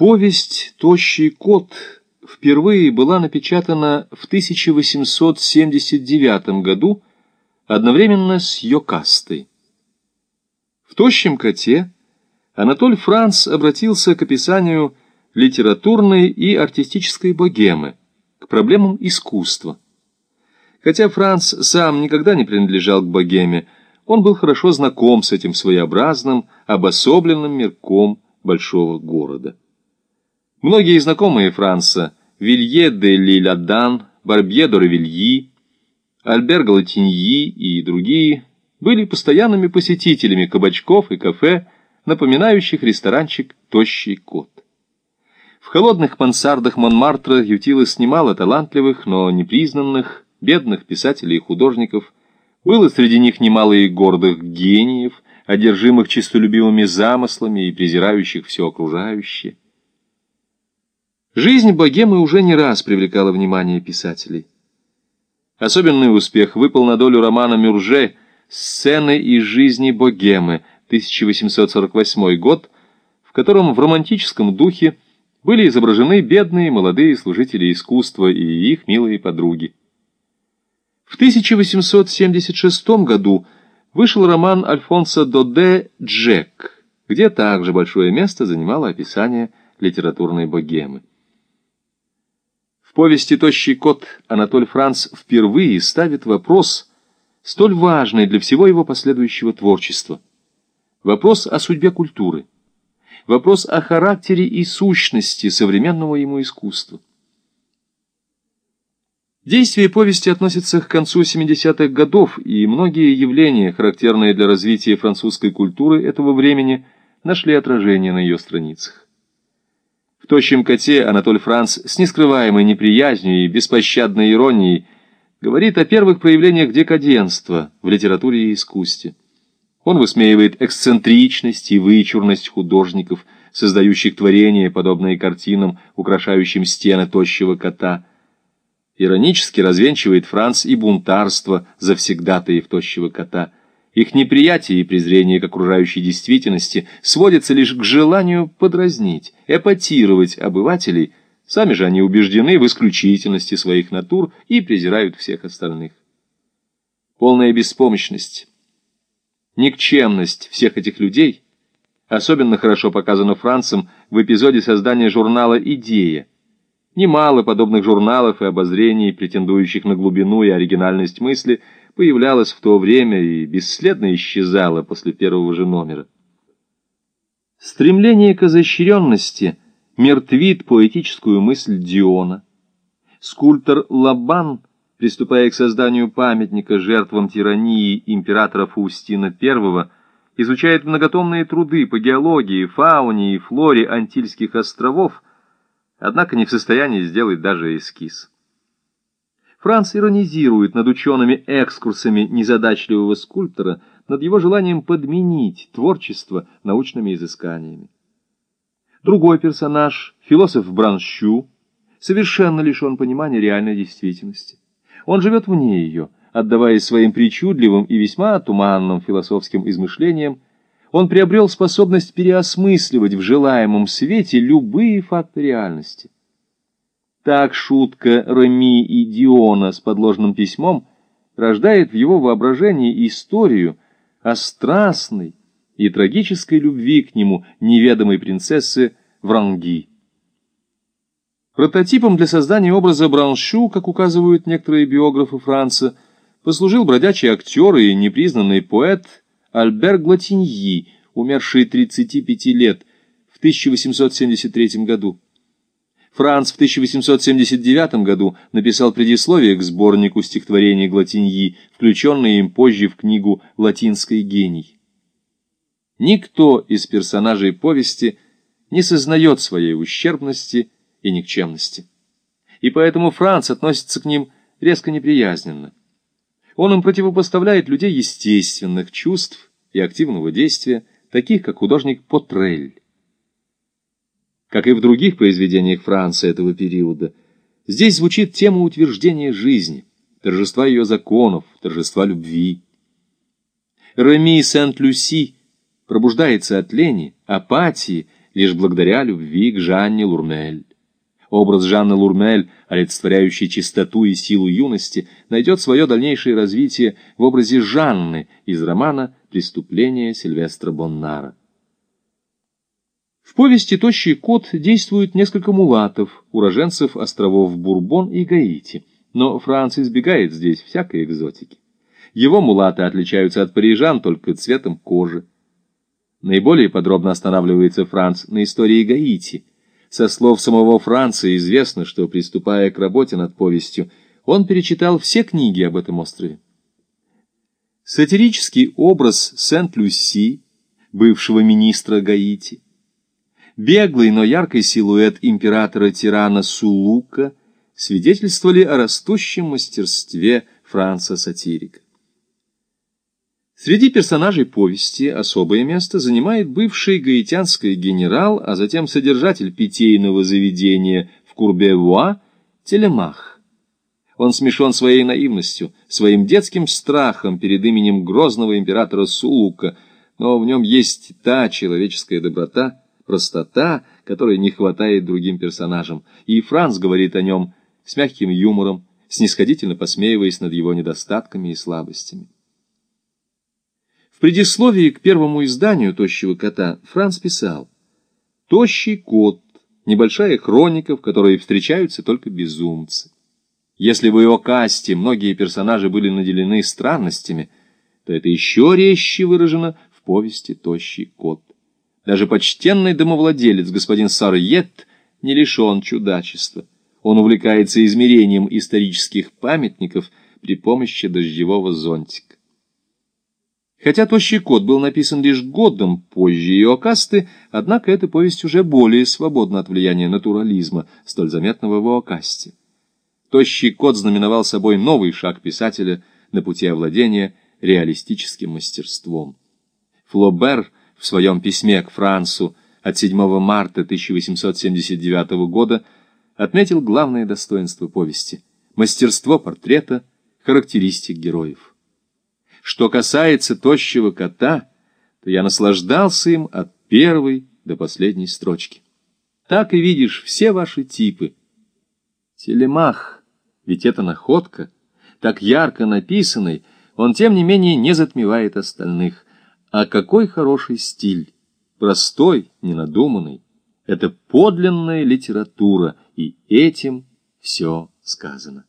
Повесть «Тощий кот» впервые была напечатана в 1879 году одновременно с Йокастой. В «Тощем коте» Анатоль Франц обратился к описанию литературной и артистической богемы, к проблемам искусства. Хотя Франц сам никогда не принадлежал к богеме, он был хорошо знаком с этим своеобразным, обособленным мирком большого города. Многие знакомые Франца Вилье де Лиль-Адан, Барбье де Равильи, Альбер Галатиньи и другие были постоянными посетителями кабачков и кафе, напоминающих ресторанчик «Тощий кот». В холодных мансардах Монмартра ютилось немало талантливых, но непризнанных, бедных писателей и художников. Было среди них немало и гордых гениев, одержимых честолюбивыми замыслами и презирающих все окружающее. Жизнь богемы уже не раз привлекала внимание писателей. Особенный успех выпал на долю романа Мюрже «Сцены из жизни богемы» 1848 год, в котором в романтическом духе были изображены бедные молодые служители искусства и их милые подруги. В 1876 году вышел роман Альфонса Доде «Джек», где также большое место занимало описание литературной богемы. В повести «Тощий кот» Анатоль Франц впервые ставит вопрос, столь важный для всего его последующего творчества. Вопрос о судьбе культуры. Вопрос о характере и сущности современного ему искусства. Действие повести относится к концу 70-х годов, и многие явления, характерные для развития французской культуры этого времени, нашли отражение на ее страницах тощем коте Анатоль Франц с нескрываемой неприязнью и беспощадной иронией говорит о первых проявлениях декаденства в литературе и искусстве. Он высмеивает эксцентричность и вычурность художников, создающих творения, подобные картинам, украшающим стены тощего кота. Иронически развенчивает Франц и бунтарство завсегдатаев тощего кота – их неприятие и презрение к окружающей действительности сводятся лишь к желанию подразнить, эпатировать обывателей, сами же они убеждены в исключительности своих натур и презирают всех остальных. Полная беспомощность, никчемность всех этих людей особенно хорошо показана Францем в эпизоде создания журнала «Идея». Немало подобных журналов и обозрений, претендующих на глубину и оригинальность мысли – появлялась в то время и бесследно исчезала после первого же номера. Стремление к изощренности мертвит поэтическую мысль Диона. Скульптор Лабан, приступая к созданию памятника жертвам тирании императора Фаустина I, изучает многотомные труды по геологии, фауне и флоре Антильских островов, однако не в состоянии сделать даже эскиз. Франц иронизирует над учеными экскурсами незадачливого скульптора, над его желанием подменить творчество научными изысканиями. Другой персонаж, философ Бранщу, совершенно лишен понимания реальной действительности. Он живет вне ее, отдаваясь своим причудливым и весьма туманным философским измышлениям, он приобрел способность переосмысливать в желаемом свете любые факты реальности. Так шутка Реми и Диона с подложным письмом рождает в его воображении историю о страстной и трагической любви к нему неведомой принцессы Вранги. Прототипом для создания образа Браншу, как указывают некоторые биографы Франца, послужил бродячий актер и непризнанный поэт Альбер Глатиньи, умерший 35 лет в 1873 году. Франц в 1879 году написал предисловие к сборнику стихотворений Глатиньи, включенное им позже в книгу «Латинский гений». Никто из персонажей повести не сознает своей ущербности и никчемности. И поэтому Франц относится к ним резко неприязненно. Он им противопоставляет людей естественных чувств и активного действия, таких как художник Потрель. Как и в других произведениях Франции этого периода, здесь звучит тема утверждения жизни, торжества ее законов, торжества любви. Реми Сент-Люси пробуждается от лени, апатии, лишь благодаря любви к Жанне Лурмель. Образ Жанны Лурмель, олицетворяющий чистоту и силу юности, найдет свое дальнейшее развитие в образе Жанны из романа «Преступление Сильвестра Боннара». В повести «Тощий кот» действуют несколько мулатов, уроженцев островов Бурбон и Гаити, но Франц избегает здесь всякой экзотики. Его мулаты отличаются от парижан только цветом кожи. Наиболее подробно останавливается Франц на истории Гаити. Со слов самого Франца известно, что, приступая к работе над повестью, он перечитал все книги об этом острове. Сатирический образ Сент-Люси, бывшего министра Гаити, беглый, но яркий силуэт императора-тирана Сулука свидетельствовали о растущем мастерстве Франца-сатирика. Среди персонажей повести особое место занимает бывший гаитянский генерал, а затем содержатель питейного заведения в Курбевуа Телемах. Он смешон своей наивностью, своим детским страхом перед именем грозного императора Сулука, но в нем есть та человеческая доброта, простота, которой не хватает другим персонажам, и Франц говорит о нем с мягким юмором, снисходительно посмеиваясь над его недостатками и слабостями. Предисловии к первому изданию «Тощего кота» Франц писал «Тощий кот» — небольшая хроника, в которой встречаются только безумцы. Если в его касте многие персонажи были наделены странностями, то это еще резче выражено в повести «Тощий кот». Даже почтенный домовладелец господин Сарьет не лишен чудачества. Он увлекается измерением исторических памятников при помощи дождевого зонтика. Хотя «Тощий кот» был написан лишь годом позже Иокасты, однако эта повесть уже более свободна от влияния натурализма, столь заметного в Иокасте. «Тощий кот» знаменовал собой новый шаг писателя на пути овладения реалистическим мастерством. Флобер в своем письме к Францу от 7 марта 1879 года отметил главное достоинство повести – мастерство портрета, характеристик героев. Что касается тощего кота, то я наслаждался им от первой до последней строчки. Так и видишь все ваши типы. Телемах, ведь это находка, так ярко написанный, он, тем не менее, не затмевает остальных. А какой хороший стиль! Простой, ненадуманный. Это подлинная литература, и этим все сказано.